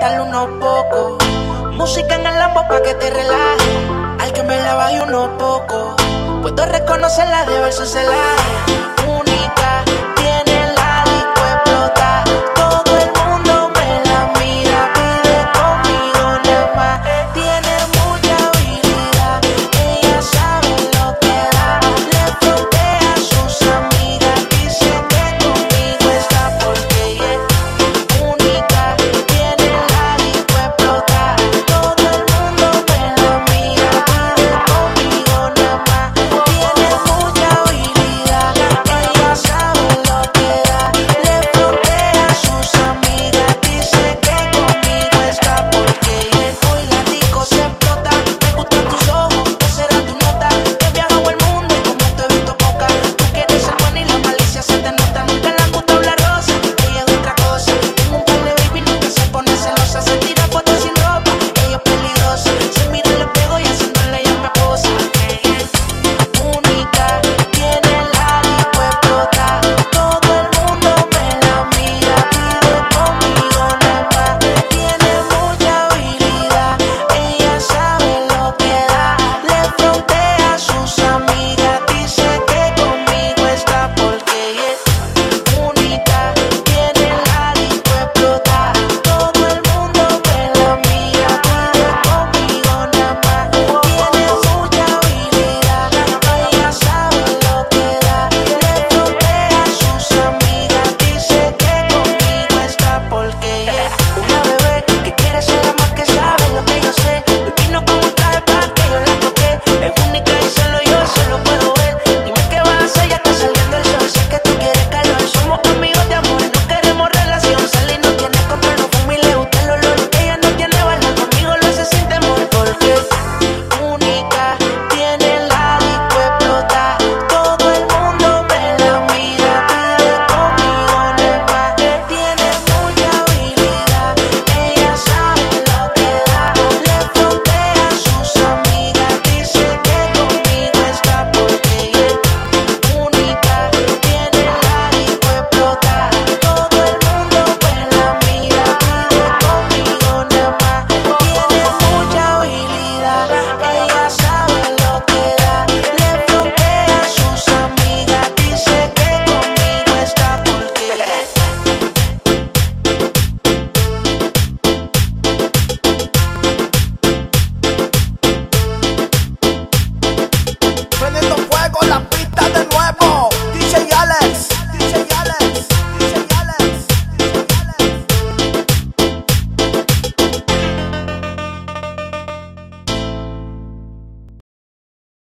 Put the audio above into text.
dale unos pocos. Música en el lambo pa' que te relaje. Al que me la y unos pocos. Puedo reconocerla de verso la